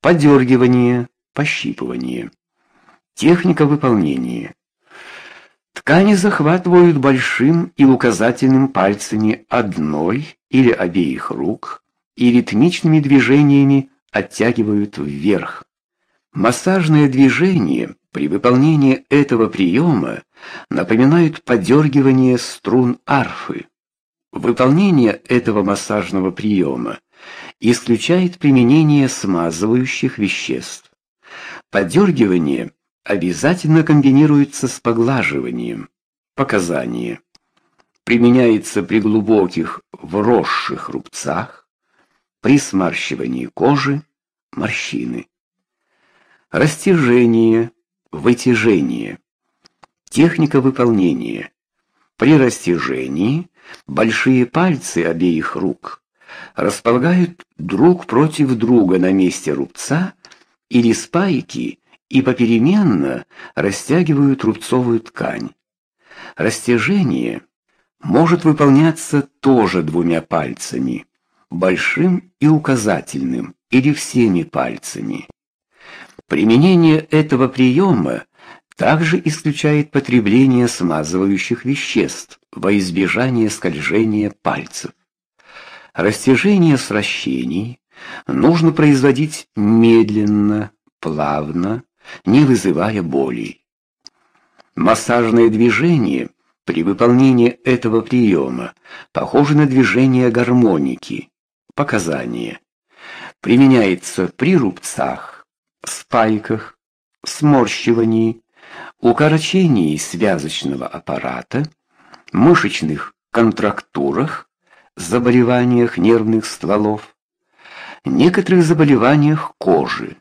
подергивание, пощипывание. Техника выполнения. Ткани захватывают большим и указательным пальцами одной или обеих рук и ритмичными движениями оттягивают вверх. Массажные движения при выполнении этого приема напоминают подергивание струн арфы. Выполнение этого массажного приема исключает применение смазывающих веществ. Подергивание обязательно комбинируется с поглаживанием. Показания. Применяется при глубоких вросших рубцах, при сморщивании кожи, морщины. Растяжение, вытяжение. Техника выполнения. При растяжении большие пальцы обеих рук располагают друг против друга на месте рубца или спайки и попеременно растягивают рубцовую ткань. Растяжение может выполняться тоже двумя пальцами, большим и указательным, или всеми пальцами. Применение этого приема также исключает потребление смазывающих веществ во избежание скольжения пальцев. Растяжение сращений нужно производить медленно, плавно, не вызывая боли. Массажные движения при выполнении этого приема похожи на движение гармоники. Показания. Применяется при рубцах, спайках, сморщивании, укорочении связочного аппарата, мышечных контрактурах, заболеваниях нервных стволов, некоторых заболеваниях кожи.